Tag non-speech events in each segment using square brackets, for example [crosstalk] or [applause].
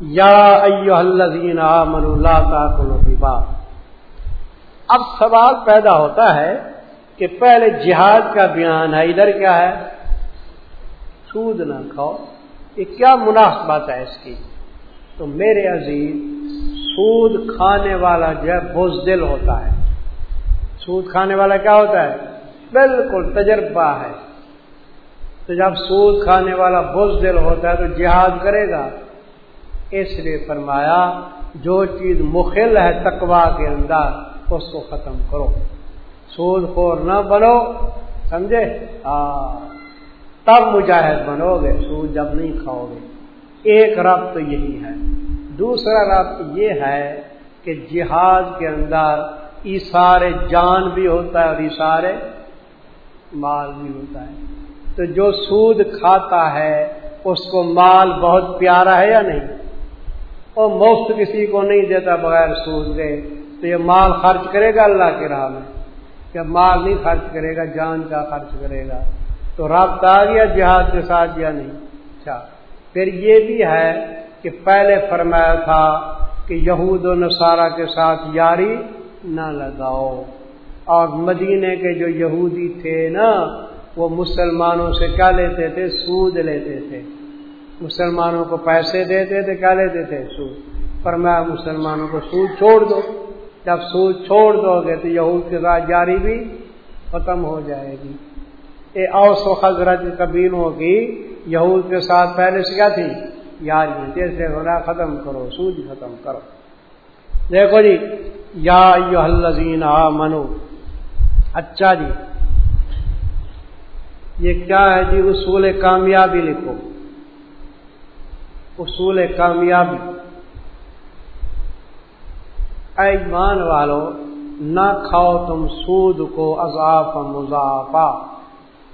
یا الذین آمنوا لا تاکلوا ربا اب سوال پیدا ہوتا ہے کہ پہلے جہاد کا بیان ہے، ادھر کیا ہے؟ سود نہ کھاؤ۔ یہ کیا مناسبت ہے اس کی؟ تو میرے عزیز، سود کھانے والا جو ہے بزدل ہوتا ہے۔ سود کھانے والا کیا ہوتا ہے؟ بالکل تجربہ ہے۔ تو جب سود کھانے والا بزدل ہوتا ہے تو جہاد کرے گا۔ اس لیے فرمایا، جو چیز مخل ہے تقوا کے اندر، اس کو ختم کرو۔ سود خور نہ بنو، سمجھے؟ ہاں۔ تب مجاہد بنو گے، سود جب نہیں کھاؤ گے۔ ایک رب تو یہی ہے۔ دوسرا رب یہ ہے کہ جہاد کے اندر اشار جان بھی ہوتا ہے اور اشار مال بھی ہوتا ہے۔ تو جو سود کھاتا ہے، اس کو مال بہت پیارا ہے یا نہیں؟ اور مفت کسی کو نہیں دیتا بغیر سود کے، تو یہ مال خرچ کرے گا اللہ کے راہ میں۔ کہ مال نہیں خرچ کرے گا، جان کا خرچ کرے گا۔ تو رابطہ آ گیا جہاد کے ساتھ یا نہیں؟ اچھا پھر یہ بھی ہے کہ پہلے فرمایا تھا کہ یہود و نصارہ کے ساتھ یاری نہ لگاؤ۔ اور مدینے کے جو یہودی تھے نا، وہ مسلمانوں سے کیا لیتے تھے؟ سود لیتے تھے۔ مسلمانوں کو پیسے دیتے تھے، کیا لیتے تھے؟ سود۔ پر میں مسلمانوں کو سود چھوڑ دو۔ جب سود چھوڑ دو گے تو یہود کے ساتھ جاری بھی ختم ہو جائے گی۔ یہ اوس و حضرت قبیلوں کی یہود کے ساتھ پہلے سے کیا تھی؟ یار جیسے ہونا ختم کرو، سود ختم کرو۔ دیکھو جی یا الزین آ منو اچھا جی یہ کیا ہے جی؟ اصول کامیابی لکھو۔ اصول کامیابی۔ ایمان والو، نہ کھاؤ تم سود کو اضاف مضافہ۔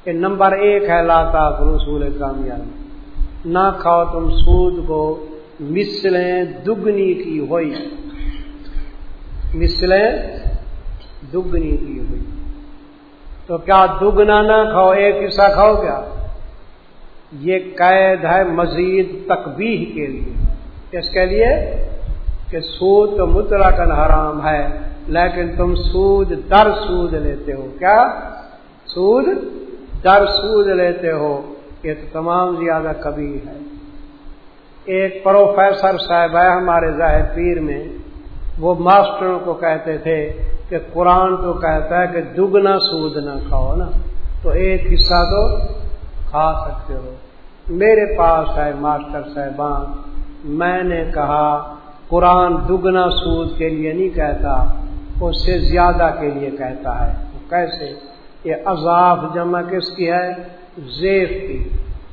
یہ نمبر ایک ہے لاتا رسول کامیابی۔ نہ کھاؤ تم سود کو مسلیں دگنی کی ہوئی۔ مسلیں دگنی کی ہوئی۔ تو کیا دگنا نہ کھاؤ، ایک حصہ کھاؤ کیا؟ یہ قید ہے مزید تقبیح کے لیے۔ اس کے لیے؟ کہ سود تو متراکن حرام ہے، لیکن تم سود در سود لیتے ہو۔ کیا؟ سود در سود لیتے ہو، یہ تو تمام زیادہ کبھی ہے۔ ایک پروفیسر صاحب ہے ہمارے ظاہر پیر میں، وہ ماسٹروں کو کہتے تھے کہ قرآن تو کہتا ہے کہ دگنا سود نہ کھاؤ نا، تو ایک حصہ تو کھا سکتے ہو۔ میرے پاس ہے ماسٹر صاحبان، میں نے کہا، قرآن دگنا سود کے لیے نہیں کہتا، اس سے زیادہ کے لیے کہتا ہے۔ کیسے؟ یہ عذاب جمع کس کی ہے؟ زیف کی۔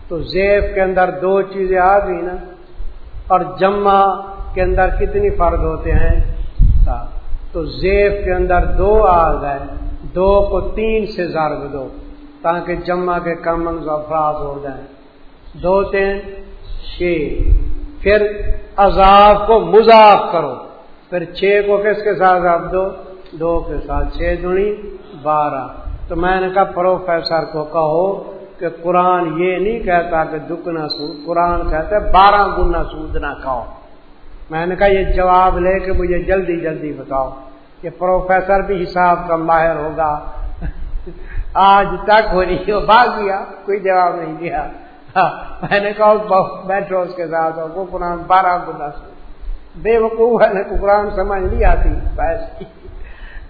تو زیف کے اندر دو چیزیں آ گئی نا، اور جمع کے اندر کتنی فرد ہوتے ہیں؟ تو زیف کے اندر دو آ گئے، دو کو تین سے ضرب دو، تاکہ جمع کے کم افراد ہو جائیں۔ دو تین چھ پھر عذاب کو مضاف کرو۔ پھر چھ کو کس کے ساتھ ضرب دو؟ دو کے ساتھ چھ دنی بارہ۔ تو میں نے کہا پروفیسر کو کہو کہ قرآن یہ نہیں کہتا کہ دکنا سود قرآن کہتا ہے بارہ گنا سود نہ کھاؤ میں نے کہا یہ جواب لے کے مجھے جلدی جلدی بتاؤ۔ یہ پروفیسر بھی حساب کا ماہر ہوگا۔ [laughs] آج تک ہو رہی ہو بھاگ گیا کوئی جواب نہیں دیا۔ ہاں، میں نے کہا بیٹھو اس کے ساتھ وہ قرآن بارہ گنا بے وقوف ہے قرآن سمجھ نہیں آتی۔ پیسے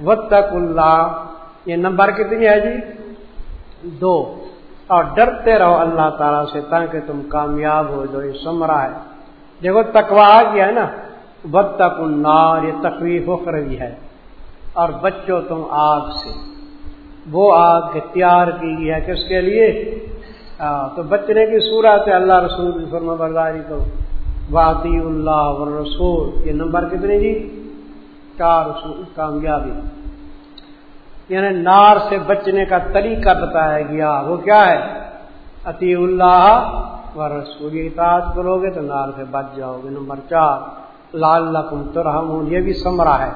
وقت اللہ یہ نمبر کتنی ہے جی؟ دو۔ اور ڈرتے رہو اللہ تعالیٰ سے تاکہ تم کامیاب ہو، جو یہ سمرا ہے۔ دیکھو تکوا آ گیا ہے نا۔ بد تک یہ تکلیف اخروی ہے۔ اور بچو تم آگ سے۔ وہ آگ تیار کی گئی ہے کس کے لیے؟ تو بچنے کی صورت ہے، اللہ رسول فرما برداری کو واطی اللہ رسول یہ نمبر کتنے جی چار کامیابی۔ یعنی نار سے بچنے کا طریقہ بتایا گیا۔ وہ کیا ہے؟ عطی اللہ و رسول اطاعت کرو گے تو نار سے بچ جاؤ گے۔ نمبر چار لال لقم تو رحم یہ بھی سمرا ہے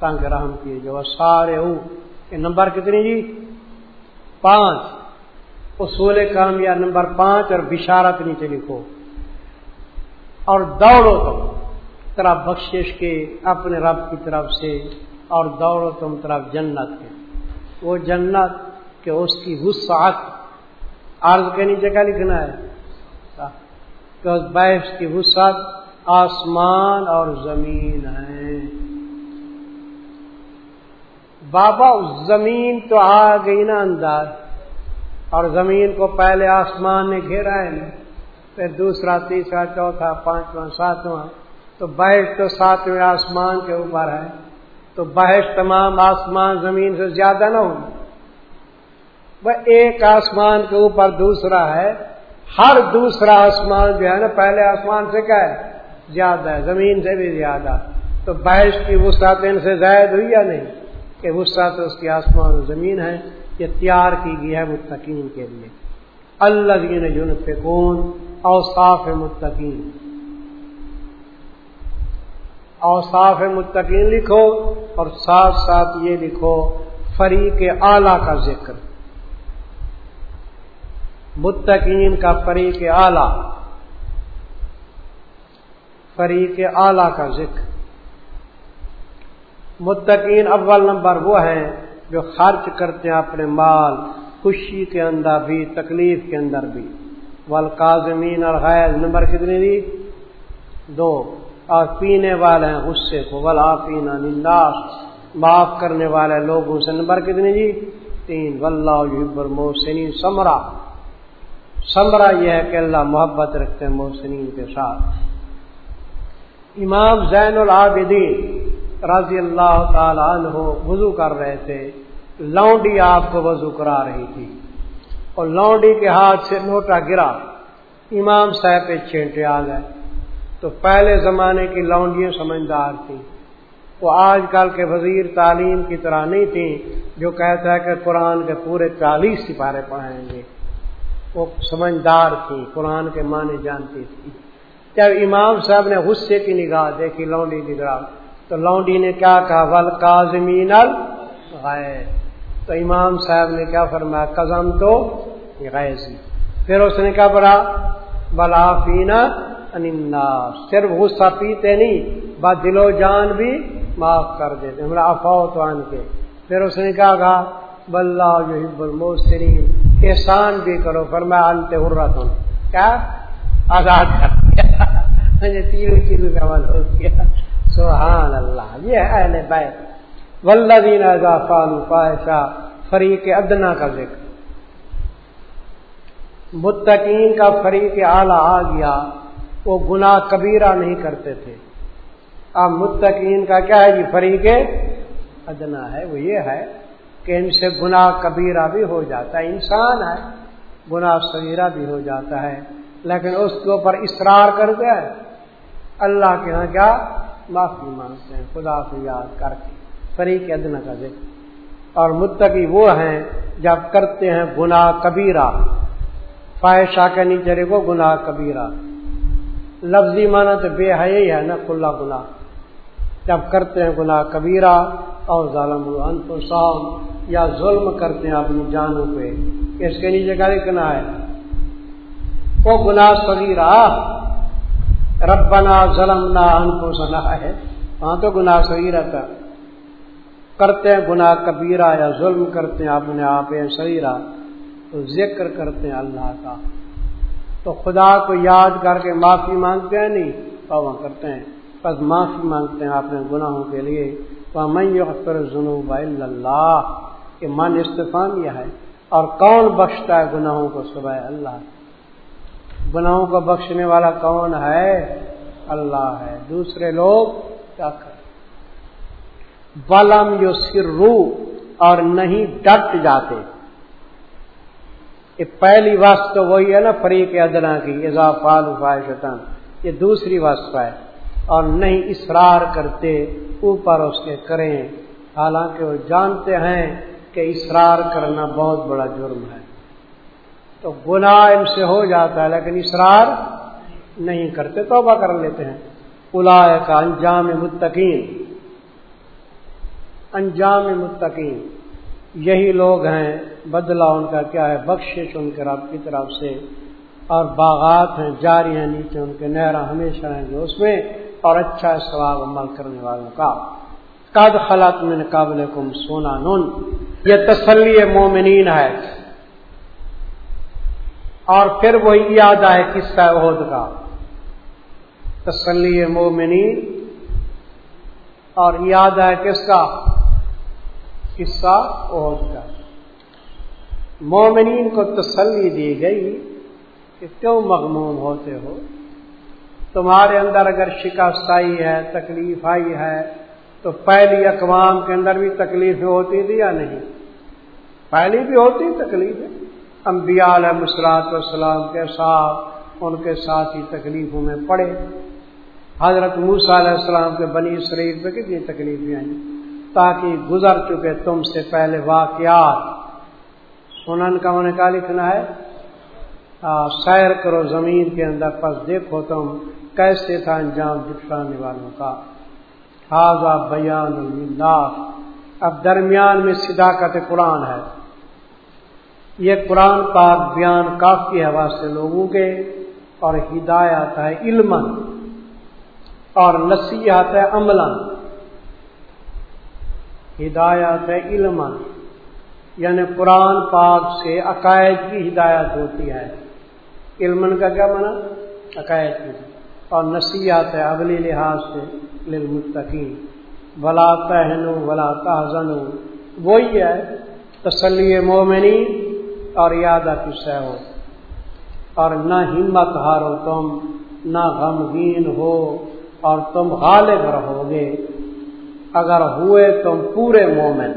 تنگ رحم کیے جو سارے ہوں، یہ نمبر کتنی جی پانچ۔ اصول کام یا نمبر پانچ اور بشارت نیچے لکھو۔ اور دوڑو تم طرف بخشش کے اپنے رب کی طرف سے، اور دوڑو تم طرف جنت کے۔ وہ جنت کہ اس کی وسعت، عرض کے نیچے کا لکھنا ہے؟ کہ اس بحث کی وسعت آسمان اور زمین ہے۔ بابا زمین تو آ گئی نا انداز اور زمین کو پہلے آسمان نے گھیرا ہے نا، پھر دوسرا، تیسرا، چوتھا، پانچواں، ساتواں، تو بحث تو ساتویں آسمان کے اوپر ہے۔ تو بحث تمام آسمان زمین سے زیادہ نہ ہوگی وہ ایک آسمان کے اوپر دوسرا ہے۔ ہر دوسرا آسمان جو ہے نا، پہلے آسمان سے کیا ہے؟ زیادہ ہے، زمین سے بھی زیادہ۔ تو بحث کی وسعت ان سے زائد ہوئی یا نہیں؟ کہ وسعت اس کی آسمان و زمین ہے۔ یہ تیار کی گئی ہے متقین کے لیے۔ اللہ دین جن فکون اوصاف متقین۔ اوصاف متقین لکھو اور ساتھ ساتھ یہ لکھو، فریق اعلی کا ذکر۔ متقین کا فریق اعلی۔ فریق اعلی کا ذکر۔ متقین اول نمبر وہ ہیں جو خرچ کرتے ہیں اپنے مال، خوشی کے اندر بھی، تکلیف کے اندر بھی۔ والقازمین اور غیر نمبر کتنی دی؟ دو۔ اور پینے والے ہیں غصے کو۔ ولا پینا ننداس معاف کرنے والے لوگوں سے نمبر کتنی جی تین۔ ولہ محسنین سمرا سمرا یہ ہے کہ اللہ محبت رکھتے ہیں محسنین کے ساتھ۔ امام زین العابدین۔ رضی اللہ تعالی عنہ وضو کر رہے تھے۔ لونڈی آپ کو وضو کرا رہی تھی۔ اور لونڈی کے ہاتھ سے لوٹا گرا۔ امام صاحب پہ چھینٹے آ گئے۔ تو پہلے زمانے کی لونڈیاں سمجھدار تھیں۔ وہ آج کل کے وزیر تعلیم کی طرح نہیں تھیں، جو کہتا ہے کہ قرآن کے پورے چالیس سپارے پڑھائیں گے۔ وہ سمجھدار تھی قرآن کے معنی جانتی تھی جب امام صاحب نے غصے کی نگاہ دیکھی لونڈی کی نگاہ تو لونڈی نے کیا کہا؟ ول کازمین تو امام صاحب نے کیا فرمایا؟ قزم تو غیزی پھر اس نے کیا بڑا بلا پینا صرف غصہ پیتے نہیں، با دل و جان بھی معاف کر دیتے۔ ہمارا افاؤ تو آن کے۔ پھر اس نے کیا کہا؟ بلّہ جو الموسرین احسان بھی کرو۔ فرمایا، انت ہرا تم کیا؟ آزاد کر دیا۔ تیروں چیزوں کا عمل ہو گیا۔ سبحان اللہ یہ اہل بیت۔ ولدین فائشہ فریق ادنا کا ذکر۔ متقین کا فریق اعلی آ گیا، وہ گناہ کبیرہ نہیں کرتے تھے۔ اب متقین کا کیا ہے جی؟ فریق ادنا ہے، وہ یہ ہے کہ ان سے گناہ کبیرہ بھی ہو جاتا ہے۔ انسان ہے، گناہ صغیرہ بھی ہو جاتا ہے، لیکن اس کے اوپر اصرار کر دیا اللہ کے یہاں کیا؟ معافی مانگتے ہیں، خدا کو یاد کر کے، فریق ادنا کا ذکر۔ اور متقی وہ ہیں، جب کرتے ہیں گناہ کبیرہ۔ فائشہ کے نیچے کو گناہ کبیرہ۔ لفظی مانا تو بے حی ہے نا، کھلا گناہ۔ جب کرتے ہیں گناہ کبیرہ اور ظالم انفسام یا ظلم کرتے ہیں اپنی جانوں پہ۔ اس کے نیچے کا لکھنا ہے۔ وہ گناہ صغیرہ۔ ربنا ظلمنا انفسنا. ہے وہاں تو گناہ صحیح رہتا کرتے ہیں گناہ کبیرہ یا ظلم کرتے ہیں، اپنے آپ صحیح رہا۔ تو ذکر کرتے ہیں اللہ کا۔ تو خدا کو یاد کر کے معافی مانگتے ہیں نہیں؟ تو کرتے ہیں۔ بس معافی مانگتے ہیں اپنے گناہوں کے لیے۔ وہ میں اختر جنوب اللہ کہ من استفان یہ ہے۔ اور کون بخشتا ہے گناہوں کو صبح اللہ؟ گناہوں کو بخشنے والا کون ہے؟ اللہ ہے۔ دوسرے لوگ کیا کریں؟ بلم جو سرو اور نہیں ڈٹ جاتے۔ یہ پہلی وسط تو وہی ہے نا، فریق ادنا کی اضافال شیطان یہ دوسری وسط ہے۔ اور نہیں اصرار کرتے، اوپر اس کے کریں۔ حالانکہ وہ جانتے ہیں کہ اصرار کرنا بہت بڑا جرم ہے۔ تو گناہ ان سے ہو جاتا ہے، لیکن اصرار نہیں کرتے، توبہ کر لیتے ہیں۔ الا کا انجام متقین۔ انجام متقین۔ یہی لوگ ہیں، بدلہ ان کا کیا ہے، بخشش ان کے رب کی طرف سے۔ اور باغات ہیں، جاری ہیں نیچے ان کے نہرا ہمیشہ رہیں گے اس میں۔ اور اچھا ثواب عمل کرنے والوں کا۔ قد خلط من قابل کم سونا نون یہ تسلی مومنین ہے۔ اور پھر وہی یاد آئے قصہ عہد کا۔ تسلی مومنین۔ اور یاد آئے کس کا؟ قصہ عہد کا۔ مومنین کو تسلی دی گئی کہ کیوں مغموم ہوتے ہو؟ تمہارے اندر اگر شکست آئی ہے، تکلیف آئی ہے، تو پہلی اقوام کے اندر بھی تکلیفیں ہوتی تھی یا نہیں؟ پہلی بھی ہوتی تکلیفیں؟ انبیاء علیہ مسلاط والسلام کے ساتھ ان کے ساتھ ہی تکلیفوں میں پڑے۔ حضرت موسا علیہ السلام کے بنی شریف پہ کتنی تکلیفیں آئیں۔ تاکہ گزر چکے تم سے پہلے واقعات۔ سنن کا انہیں کا لکھنا ہے سیر کرو زمین کے اندر، پس دیکھو تم کیسے تھا انجام دکھانے والوں کا۔ حاضہ بیان اللہ اب درمیان میں صداقت قرآن ہے۔ یہ قرآن پاک بیان کافی ہے واسطے لوگوں کے اور ہدایت ہے علم اور نصیحت ہے عمل ہدایت ہے علم یعنی قرآن پاک سے عقائد کی ہدایت ہوتی ہے۔ علم کا کیا منع عقائد کی۔ اور نصیحت ہے اگلی لحاظ سے للمتقین۔ ولا پہنو ولا تحزنو وہی ہے تسلی مومنی اور یادہ قصہ ہو۔ اور نہ ہمت ہارو تم، نہ غمگین ہو اور تم غالب رہو گے اگر ہوئے تم پورے مومن۔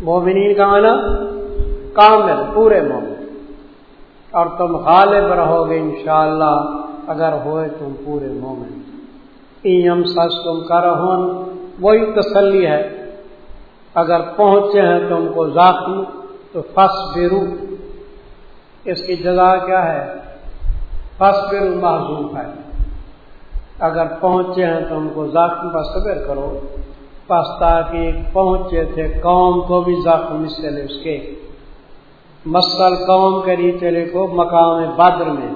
مومنین کا مانا کامل، پورے مومن۔ اور تم غالب رہو گے انشاءاللہ اگر ہوئے تم پورے مومن۔ ایم سچ تم کر وہی تسلی ہے۔ اگر پہنچے ہیں تم کو ذاتی تو فس بیرو اس کی جگہ کیا ہے؟ فس بیرو معذوف ہے۔ اگر پہنچے ہیں تو ان کو زخم پر صبر کرو۔ پس تاکہ پہنچے تھے قوم کو بھی زخم اس سے اس کے۔ مسل قوم کے نیچے لکھو، مقام بدر میں۔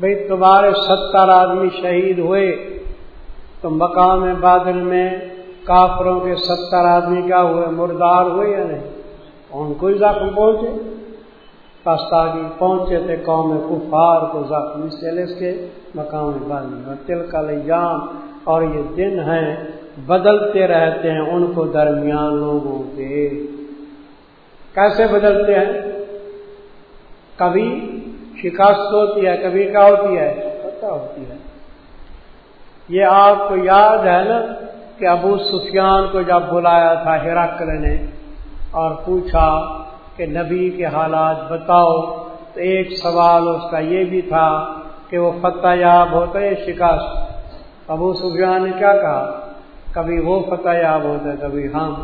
بھئی تمہارے ستر آدمی شہید ہوئے، تو مقام بادل میں کافروں کے ستر آدمی کیا ہوئے، مردار ہوئے یا نہیں؟ ان کو ہی زخم پہنچے؟ پاستاگی پہنچے تھے قوم کفار کو زخم۔ اس کے مقام باندھ تل کا لیام اور یہ دن ہیں، بدلتے رہتے ہیں ان کو درمیان لوگوں کے۔ کیسے بدلتے ہیں؟ کبھی شکست ہوتی ہے، کبھی کیا ہوتی ہے؟ پتہ ہوتی ہے۔ یہ آپ کو یاد ہے نا کہ ابو سفیان کو جب بلایا تھا ہرکل نے اور پوچھا کہ نبی کے حالات بتاؤ، تو ایک سوال اس کا یہ بھی تھا کہ وہ فتح یاب ہوتا ہے شکست؟ ابو سفیان نے کیا کہا؟ کبھی وہ فتح یاب ہوتا ہے کبھی ہم۔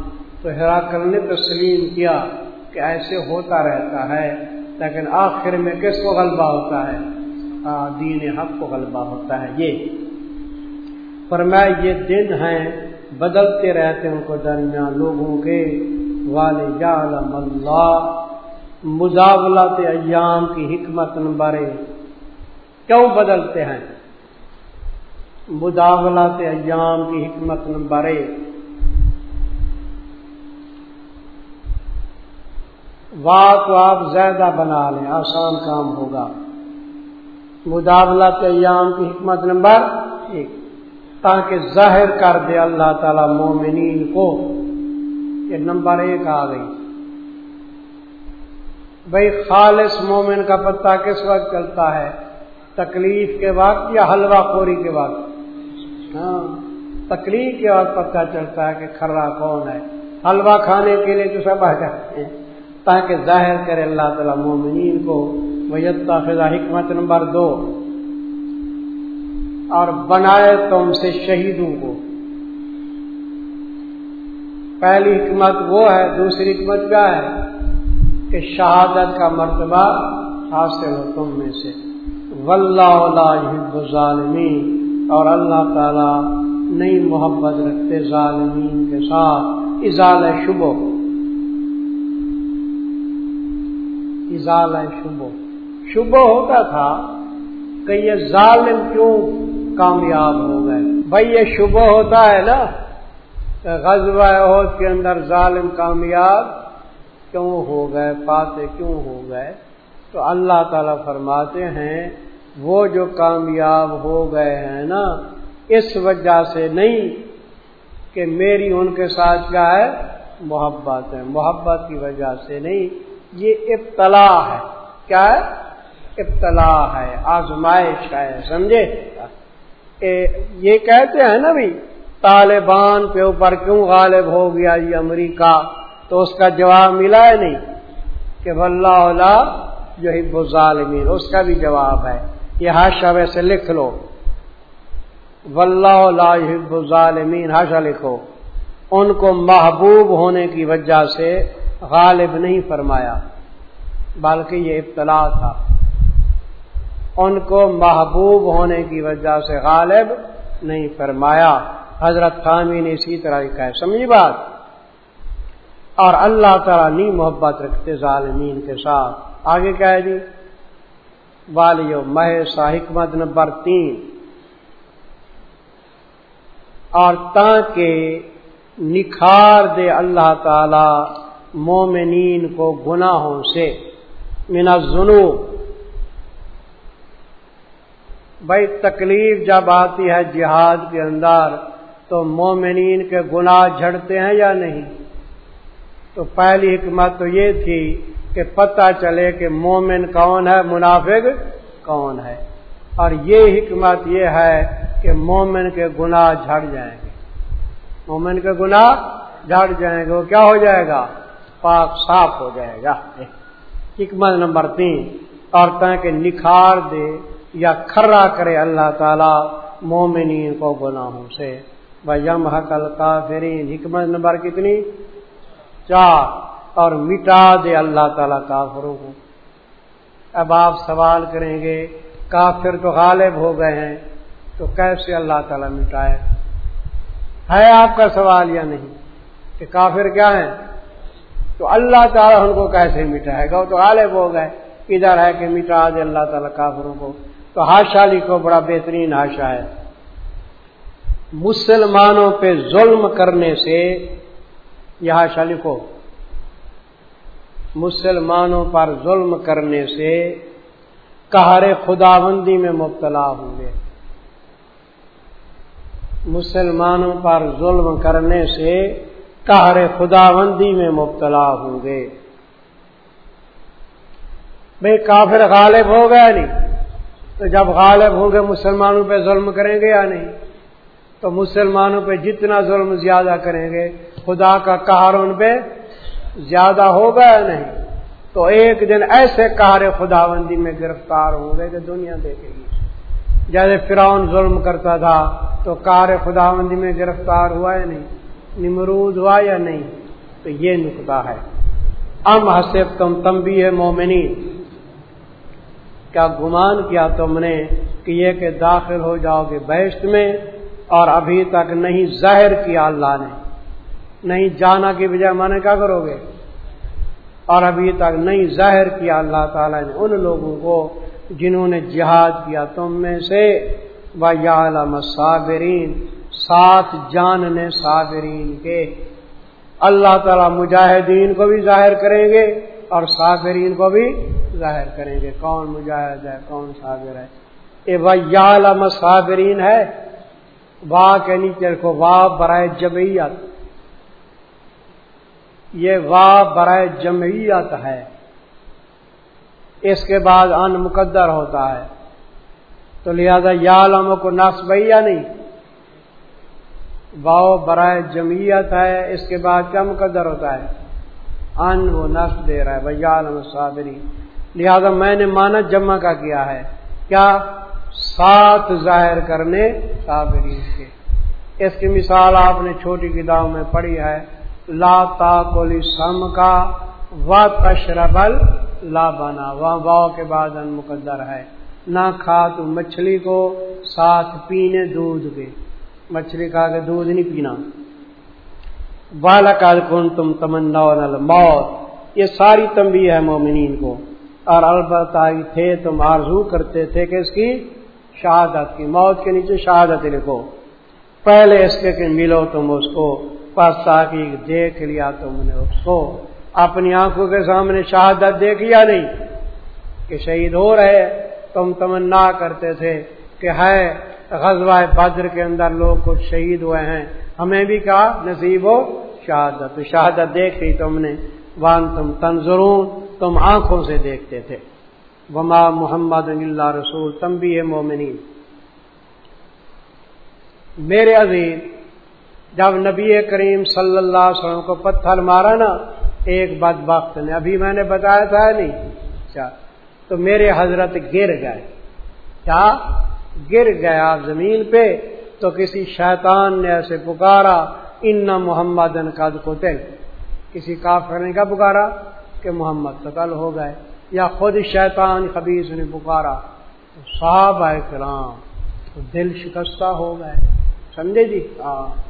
تو ہراکل نے تسلیم کیا کہ ایسے ہوتا رہتا ہے، لیکن آخر میں کس کو غلبہ ہوتا ہے؟ دین حق کو غلبہ ہوتا ہے، یہ۔ فرمایا، یہ دن ہیں، بدلتے رہتے ان کو درمیان لوگوں کے۔ والد اللہ مزاولت ایام کی حکمت نمبر کیوں بدلتے ہیں؟ مداولت ایام کی حکمت نمبر بات تو آپ زیادہ بنا لیں، آسان کام ہوگا۔ مداولت ایام کی حکمت نمبر ایک۔ تاکہ ظاہر کر دے اللہ تعالی مومنین کو یہ نمبر ایک آ گئی۔ بھائی خالص مومن کا پتہ کس وقت چلتا ہے؟ تکلیف کے وقت یا حلوہ خوری کے وقت؟ ہاں تکلیف کے وقت پتہ چلتا ہے کہ کھرا کون ہے۔ حلوہ کھانے کے لیے تو سب آ جاتے ہیں۔ تاکہ ظاہر کرے اللہ تعالیٰ مومنین کو۔ ویتا فضا حکمت نمبر دو۔ اور بنائے تم سے شہیدوں کو۔ پہلی حکمت وہ ہے، دوسری حکمت کیا ہے؟ کہ شہادت کا مرتبہ حاصل ہو تم میں سے۔ ولہ ظالمین اور اللہ تعالی نئی محبت رکھتے ظالمین کے ساتھ۔ اضال شبو ازال شبو شبو ہوتا تھا کہ یہ ظالم کیوں کامیاب ہو گئے۔ بھائی یہ شبہ ہوتا ہے نا، غزوہ عہد کے اندر ظالم کامیاب کیوں ہو گئے پاتے کیوں ہو گئے؟ تو اللہ تعالی فرماتے ہیں، وہ جو کامیاب ہو گئے ہیں نا، اس وجہ سے نہیں کہ میری ان کے ساتھ کیا ہے، محبت ہے۔ محبت کی وجہ سے نہیں، یہ ابتلا ہے۔ کیا ہے؟ ابتلا ہے، آزمائش ہے، سمجھے؟ یہ کہتے ہیں نا بھائی طالبان کے اوپر کیوں غالب ہو گیا یہ امریکہ؟ تو اس کا جواب ملا ہے نہیں کہ اللہ جو ہب ظالمین اس کا بھی جواب ہے یہ ہاشا ویسے لکھ لو۔ ہب ظالمین ہاشا لکھو۔ ان کو محبوب ہونے کی وجہ سے غالب نہیں فرمایا، بلکہ یہ ابتلا تھا۔ ان کو محبوب ہونے کی وجہ سے غالب نہیں فرمایا۔ حضرت خامی نے اسی طرح لکھا ہے سمجھی بات؟ اور اللہ تعالیٰ نی محبت رکھتے ظالمین کے ساتھ۔ آگے کیا ہے جی؟ والیو مہ سا حکمت نمبر تین۔ اور تاکہ نکھار دے اللہ تعالی مومنین کو گناہوں سے منا جنوب بھائی تکلیف جب آتی ہے جہاد کے اندر، تو مومنین کے گناہ جھڑتے ہیں یا نہیں؟ تو پہلی حکمت تو یہ تھی کہ پتہ چلے کہ مومن کون ہے، منافق کون ہے۔ اور یہ حکمت یہ ہے کہ مومن کے گناہ جھڑ جائیں گے۔ مومن کے گناہ جھڑ جائیں گے، وہ کیا ہو جائے گا؟ پاک صاف ہو جائے گا۔ حکمت نمبر تین، اور کہ نکھار دے یا کھرا کرے اللہ تعالی مومنین کو گناہوں سے۔ یم حقل کافرین حکمت نمبر کتنی؟ چار۔ اور مٹا دے اللہ تعالی کافروں کو۔ اب آپ سوال کریں گے، کافر تو غالب ہو گئے ہیں، تو کیسے اللہ تعالیٰ مٹائے؟ ہے آپ کا سوال یا نہیں؟ کہ کافر کیا ہے تو اللہ تعالیٰ ان کو کیسے مٹائے گا؟ وہ تو غالب ہو گئے۔ ادھر ہے کہ مٹا دے اللہ تعالیٰ کافروں کو۔ تو ہاشا لکھو بڑا بہترین ہاشا ہے۔ مسلمانوں پہ ظلم کرنے سے یہ ہاشا لکھو مسلمانوں پر ظلم کرنے سے کہار خدا بندی میں مبتلا ہوں گے۔ مسلمانوں پر ظلم کرنے سے کہر خدا بندی میں مبتلا ہوں گے۔ بھائی کافر غالب ہو گیا نہیں۔ تو جب غالب ہوں گے، مسلمانوں پہ ظلم کریں گے یا نہیں؟ تو مسلمانوں پہ جتنا ظلم زیادہ کریں گے، خدا کا کہار ان پہ زیادہ ہوگا یا نہیں؟ تو ایک دن ایسے کہار خدا بندی میں گرفتار ہوں گے کہ دنیا دیکھے گی۔ جیسے فرعون ظلم کرتا تھا، تو کار خدا بندی میں گرفتار ہوا یا نہیں؟ نمرود ہوا یا نہیں؟ تو یہ نکتا ہے۔ ام حسب تم تم بھی ہے مومنی کیا گمان کیا تم نے کہ یہ کہ داخل ہو جاؤ گے بیشت میں اور ابھی تک نہیں ظاہر کیا اللہ نے۔ نہیں جانا کی بجائے مانے کیا کرو گے؟ اور ابھی تک نہیں ظاہر کیا اللہ تعالیٰ نے ان لوگوں کو جنہوں نے جہاد کیا تم میں سے۔ عالم صابرین ساتھ جاننے صابرین کے۔ اللہ تعالیٰ مجاہدین کو بھی ظاہر کریں گے اور صابرین کو بھی ظاہر کریں گے کون مجاہد ہے، کون صابر ہے۔ صابرین ہے واہ کے نیچے کو واہ برائے جبیت یہ واہ برائے جمعیت ہے۔ اس کے بعد ان مقدر ہوتا ہے۔ تو لہذا یا لموں کو نصب یا نہیں؟ واؤ برائے جمعیت ہے، اس کے بعد کیا مقدر ہوتا ہے؟ ان وہ نصب دے رہا ہے۔ بھائی عالم صابری لہذا میں نے مانا جمع کا کیا ہے۔ کیا؟ سات ظاہر کرنے صابری کے۔ اس کی مثال آپ نے چھوٹی کتاب میں پڑھی ہے۔ لا تا سم کا و تشربل لا بنا وہاں واؤ کے بعد ان مقدر ہے۔ نہ کھا تو مچھلی کو ساتھ پینے دودھ کے مچھلی کھا کے دودھ نہیں پینا۔ بالا کال کون تم تمنا موت یہ ساری تمبی ہے مومنین کو۔ اور البتہ تھے تم آرزو کرتے تھے کہ اس کی شہادت کی موت کے نیچے شہادت لکھو۔ پہلے اس کے کہ ملو تم اس کو، پس تاکہ دیکھ لیا تم نے اس کو۔ اپنی آنکھوں کے سامنے شہادت دیکھ یا نہیں۔ کہ شہید ہو رہے، تم تمنا کرتے تھے کہ ہے، غزوہ بدر کے اندر لوگ کچھ شہید ہوئے ہیں۔ ہمیں بھی کہا، نصیب ہو، شہادت۔ شہادت دیکھ لی تم نے۔ وان تم تنظرون، تم آنکھوں سے دیکھتے تھے۔ وما محمد اللہ رسول، تم بھی ہے مومنی میرے عزیز، جب نبی کریم صلی اللہ علیہ وسلم کو پتھر مارا نا، ایک بد وقت نے، ابھی میں نے بتایا تھا نہیں۔ اچھا تو میرے حضرت گر گئے۔ کیا؟ گر گیا زمین پہ؟ تو کسی شیطان نے ایسے پکارا، ان محمد قد کو کسی کافر نے کیا پکارا؟ کہ محمد قتل ہو گئے۔ یا خود شیطان خبیص نے پکارا۔ صاحب کرام تو دل شکستہ ہو گئے۔ سمجھے جی؟ ہاں۔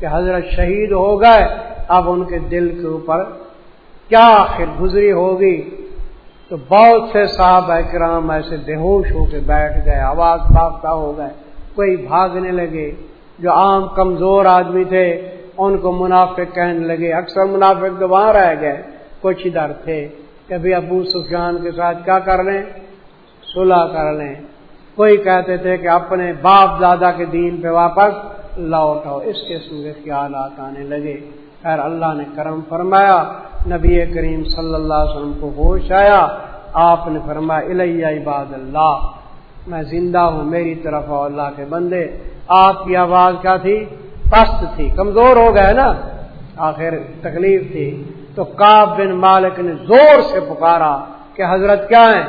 کہ حضرت شہید ہو گئے۔ اب ان کے دل کے اوپر کیا آخر گزری ہوگی؟ تو بہت سے صاحب کرام ایسے بے ہوش ہو کے بیٹھ گئے۔ آواز پاپتا ہو گئے۔ کوئی بھاگنے لگے۔ جو عام کمزور آدمی تھے ان کو منافق کہنے لگے، اکثر منافق تو وہاں رہ گئے، کچھ ادھر تھے۔ کبھی ابو سفیان کے ساتھ کیا کر لیں؟ صلح کر لیں۔ کوئی کہتے تھے کہ اپنے باپ دادا کے دین پہ واپس لوٹ آؤ۔ اس قسم کے خیالات آنے لگے۔ خیر، اللہ نے کرم فرمایا۔ نبی کریم صلی اللہ علیہ وسلم کو ہوش آیا۔ آپ نے فرمایا، الیہ عباد اللہ، میں زندہ ہوں، میری طرف اللہ کے بندے۔ آپ کی آواز کیا تھی؟ پست تھی، کمزور ہو گئے نا۔ آخر تکلیف تھی۔ تو کاب بن مالک نے زور سے پکارا کہ حضرت کیا ہیں؟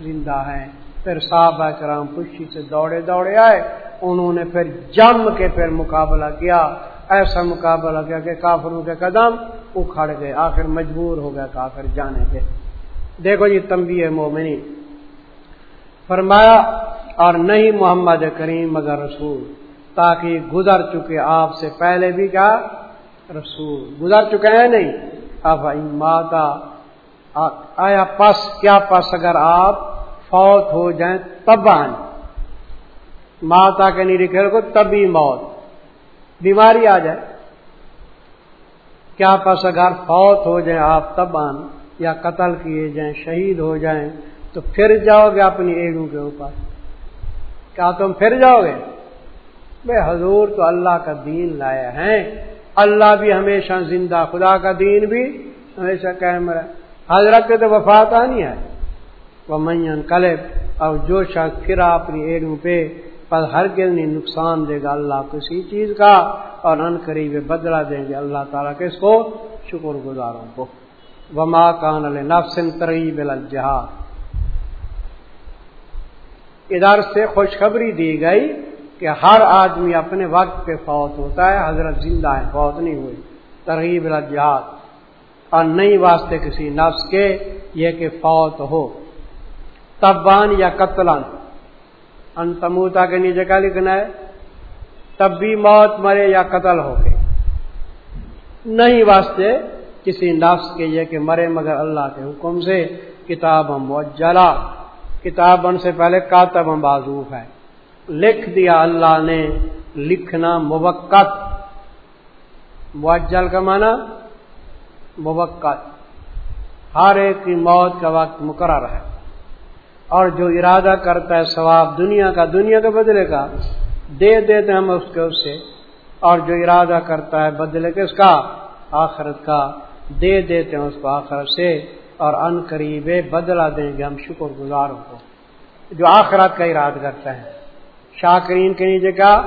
زندہ ہیں۔ پھر صاحب کرام خوشی سے دوڑے دوڑے آئے۔ انہوں نے پھر جم کے پھر مقابلہ کیا۔ ایسا مقابلہ کیا کہ کافروں کے قدم اکھڑ گئے۔ آخر مجبور ہو گیا کافر جانے کے۔ دیکھو جی تمبی ہے مومنی فرمایا، اور نہیں محمد کریم مگر رسول۔ تاکہ گزر چکے آپ سے پہلے بھی کیا؟ رسول۔ گزر چکے ہیں نہیں؟ اب ماتا۔ آیا پس، کیا پس اگر آپ فوت ہو جائیں تب ماتا کے نہیں لکھے کو تبھی موت۔ بیماری آ جائے۔ کیا پس اگر فوت ہو جائیں آپ تب یا قتل کیے جائیں، شہید ہو جائیں، تو پھر جاؤ گے اپنی ایڑوں کے اوپر۔ کیا تم پھر جاؤ گے؟ بے حضور تو اللہ کا دین لایا ہے اللہ بھی ہمیشہ زندہ، خدا کا دین بھی ہمیشہ قائم رہے۔ حضرت کے تو وفات آنی ہے۔ وہ من کلب اور جو شخص پھر اپنی ایڑوں پہ پر ہر گل نہیں نقصان دے گا، اللہ کسی چیز کا اور ان قریب بدلا دیں گے اللہ تعالیٰ کے اس کو شکر گزاروں کو وما کان نفسن تریب الجہاد ادھر سے خوشخبری دی گئی۔ کہ ہر آدمی اپنے وقت پہ فوت ہوتا ہے، حضرت زندہ ہے فوت نہیں ہوئی ترغیب الجہاد۔ اور نئی واسطے کسی نفس کے یہ کہ فوت ہو۔ تبان یا قتلان۔ انتموتا کے نیچے کا لکھنا ہے؟ تب بھی موت مرے یا قتل ہو کے۔ نہیں واسطے کسی نفس کے یہ کہ مرے، مگر اللہ کے حکم سے کتاب موجلا کتاب ان سے پہلے کاتب معذوف ہے لکھ دیا اللہ نے، لکھنا موقت۔ معجل کا معنی موقت۔ ہر ایک کی موت کا وقت مقرر ہے۔ اور جو ارادہ کرتا ہے ثواب دنیا کا، دنیا کے بدلے کا، دے دیتے ہم اس کے اس سے اور جو ارادہ کرتا ہے بدلے کس کا، آخرت کا۔ دے دیتے ہیں اس کو آخرت سے۔ اور ان قریب بدلا دیں گے ہم، شکر گزاروں کو جو آخرت کا ارادہ کرتا ہے۔ شاکرین کے نیچے کیا؟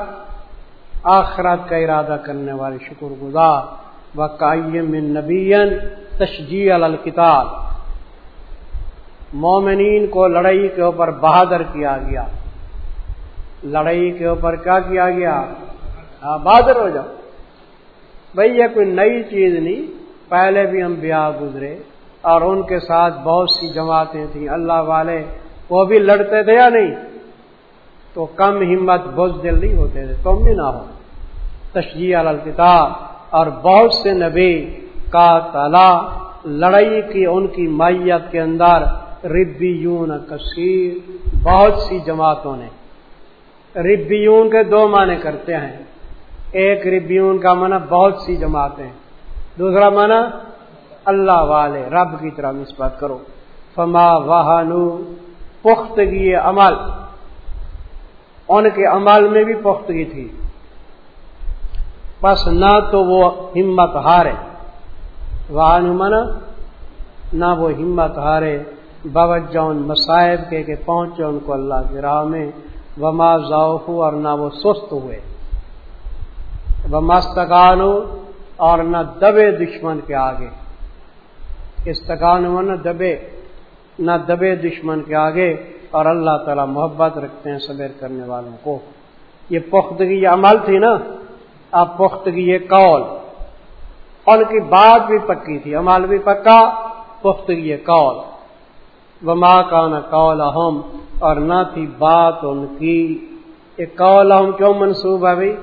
آخرت کا ارادہ کرنے والے شکر گزار۔ و قائم نبی تشجیع الکتاب مومنین کو لڑائی کے اوپر بہادر کیا گیا۔ لڑائی کے اوپر کیا کیا گیا؟ ہاں، بہادر ہو جاؤ۔ بھائی، یہ کوئی نئی چیز نہیں۔ پہلے بھی ہم بیاہ گزرے اور ان کے ساتھ بہت سی جماعتیں تھیں۔ اللہ والے وہ بھی لڑتے تھے یا نہیں؟ تو کم ہمت بوجھ دل نہیں ہوتے تھے تم بھی نہ ہو تشجیح الکتاب اور بہت سے نبی کا تلا لڑائی کی، ان کی مائیت کے اندر ربیون کثیر، بہت سی جماعتوں نے۔ ربیون کے دو معنی کرتے ہیں۔ ایک ربیون کا معنی بہت سی جماعتیں دوسرا معنی اللہ والے، رب کی طرح نسبت کرو۔ فما واہنو پختگی عمل۔ ان کے عمل میں بھی پختگی تھی۔ بس نہ تو وہ ہمت ہارے۔ واہن منا، نہ وہ ہمت ہارے۔ باوجہ ان مصائب کے کہ پہنچے ان کو اللہ کی راہ میں۔ وما ذوف اور نہ وہ سست ہوئے۔ وہ مستقان اور نہ دبے دشمن کے آگے۔ استقان ہو نہ دبے نہ دبے دشمن کے آگے۔ اور اللہ تعالی محبت رکھتے ہیں صبر کرنے والوں کو۔ یہ پختگی یہ عمل تھی نا۔ اب پختگی یہ قول۔ ان کی بات بھی پکی تھی، عمل بھی پکا، پختگی یہ قول۔ وما کا نہ قول اہم اور نہ تھی بات ان کی۔ یہ قول اہم کیوں منسوب ہے بھائی؟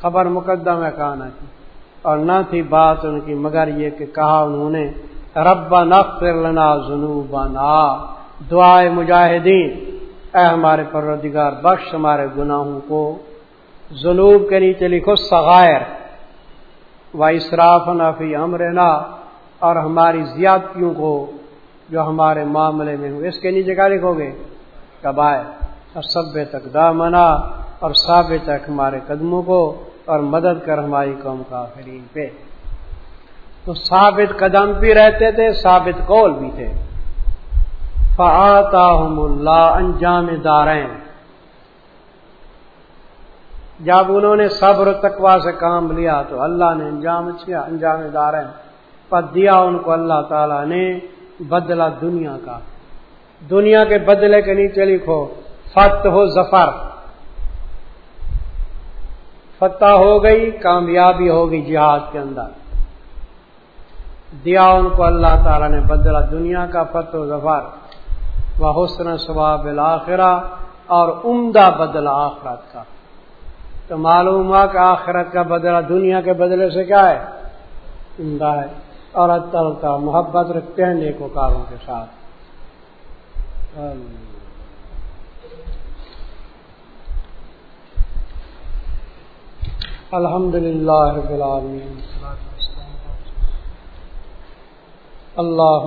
خبر مقدم ہے کہنا کی اور نہ تھی بات ان کی، مگر یہ کہ کہا انہوں نے رب نقر لنا جنوبنا دعائے مجاہدین، اے ہمارے پروردگار، بخش ہمارے گناہوں کو۔ جنوب کے نیچے لکھو سغائر و اسراف نفی امرنا، اور ہماری زیادتیوں کو جو ہمارے معاملے میں ہوں۔ اس کے نیچے کیا لکھو گے؟ کبائے اور سب تک دامنا اور ساب تک ہمارے قدموں کو، اور مدد کر ہماری قوم کافرین پہ۔ تو ثابت قدم بھی رہتے تھے، ثابت قول بھی تھے۔ فعتا اللہ انجام دارین جب انہوں نے صبر تقوا سے کام لیا تو اللہ نے انجام کیا، انجام دارین پر دیا ان کو اللہ تعالی نے بدلا دنیا کا۔ دنیا کے بدلے کے نیچے لکھو، فتح ہو ظفر۔ فتح ہو گئی، کامیابی ہوگی جہاد کے اندر۔ دیا ان کو اللہ تعالی نے بدلا دنیا کا، فتح و ظفر۔ و حسن ثواب الآخرہ اور عمدہ بدلا آخرت کا۔ تو معلوم ہوا کہ آخرت کا بدلہ دنیا کے بدلے سے کیا ہے؟ عمدہ ہے۔ اور اللہ محبت رکھتے ہیں نیکوکاروں کے ساتھ۔ الحمد للہ رب العالمین۔ اللہ